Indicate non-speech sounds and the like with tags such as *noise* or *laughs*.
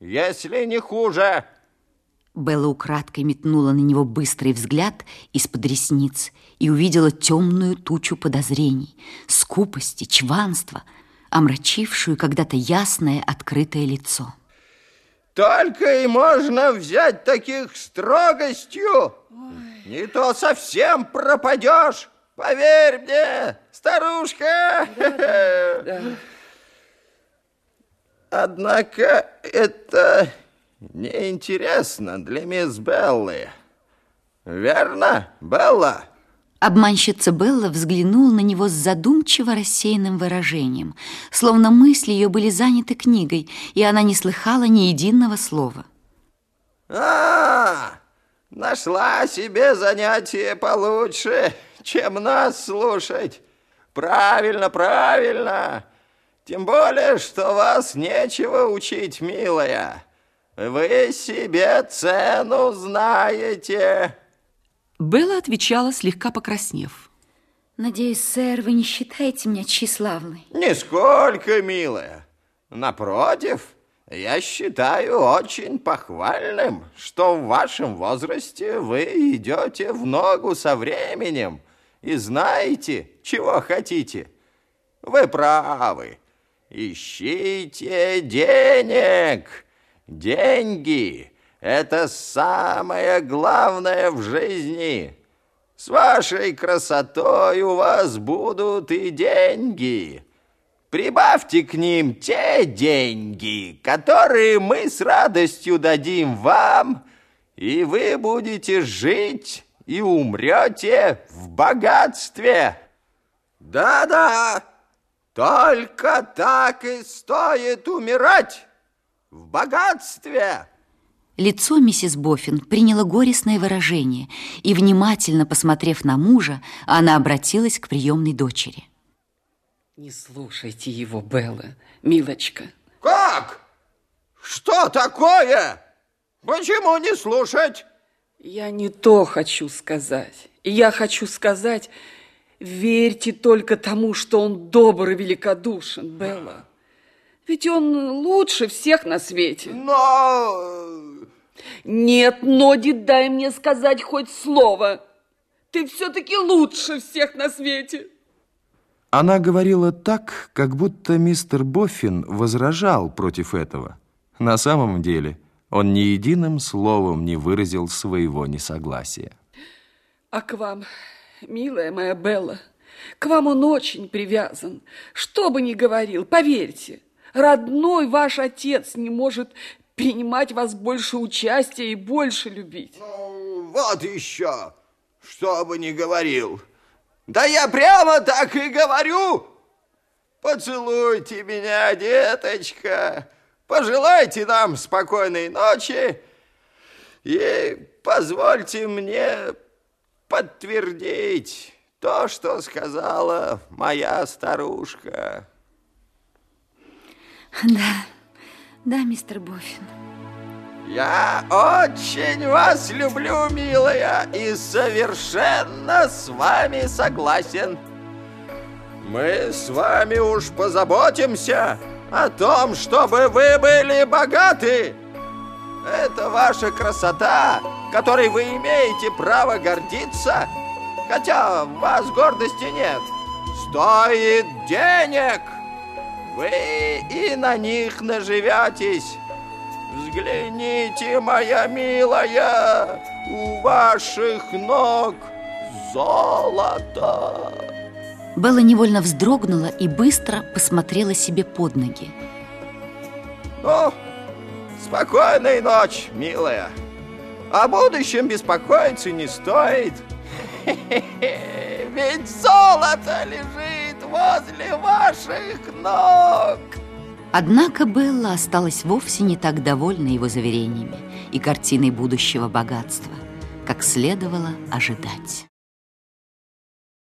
если не хуже. Белла украдкой метнула на него быстрый взгляд из-под ресниц и увидела темную тучу подозрений, скупости, чванства, омрачившую когда-то ясное открытое лицо. Только и можно взять таких строгостью. Ой. Не то совсем пропадешь. Поверь мне, старушка. Да, да, да. *laughs* Однако это неинтересно для мисс Беллы. Верно, Белла? Обманщица Белла взглянула на него с задумчиво рассеянным выражением, словно мысли ее были заняты книгой, и она не слыхала ни единого слова. А, нашла себе занятие получше, чем нас слушать. Правильно, правильно. Тем более, что вас нечего учить, милая. Вы себе цену знаете. Белла отвечала, слегка покраснев. Надеюсь, сэр, вы не считаете меня тщеславной? Нисколько, милая. Напротив, я считаю очень похвальным, что в вашем возрасте вы идете в ногу со временем и знаете, чего хотите. Вы правы. Ищите денег. Деньги это самое главное в жизни. С вашей красотой у вас будут и деньги. Прибавьте к ним те деньги, которые мы с радостью дадим вам, и вы будете жить и умрете в богатстве. Да-да, только так и стоит умирать в богатстве. Лицо миссис Боффин приняло горестное выражение, и, внимательно посмотрев на мужа, она обратилась к приемной дочери. Не слушайте его, Белла, милочка. Как? Что такое? Почему не слушать? Я не то хочу сказать. Я хочу сказать, верьте только тому, что он добр и великодушен, Белла. Ведь он лучше всех на свете. Но нет, Ноди, дай мне сказать хоть слово. Ты все-таки лучше всех на свете. Она говорила так, как будто мистер Боффин возражал против этого. На самом деле он ни единым словом не выразил своего несогласия. А к вам, милая моя Белла, к вам он очень привязан. Что бы ни говорил, поверьте, родной ваш отец не может принимать вас больше участия и больше любить. Ну, вот еще, что бы ни говорил. Да я прямо так и говорю. Поцелуйте меня, деточка. Пожелайте нам спокойной ночи и позвольте мне подтвердить то, что сказала моя старушка. Да. Да, мистер Боффин. Я очень вас люблю, милая, и совершенно с вами согласен. Мы с вами уж позаботимся о том, чтобы вы были богаты. Это ваша красота, которой вы имеете право гордиться, хотя в вас гордости нет, стоит денег. Вы и на них наживетесь. Взгляните, моя милая, у ваших ног золото. Белла невольно вздрогнула и быстро посмотрела себе под ноги. Ну, спокойной ночи, милая. О будущем беспокоиться не стоит. Ведь золото лежит возле ваших ног. Однако Белла осталась вовсе не так довольна его заверениями и картиной будущего богатства, как следовало ожидать.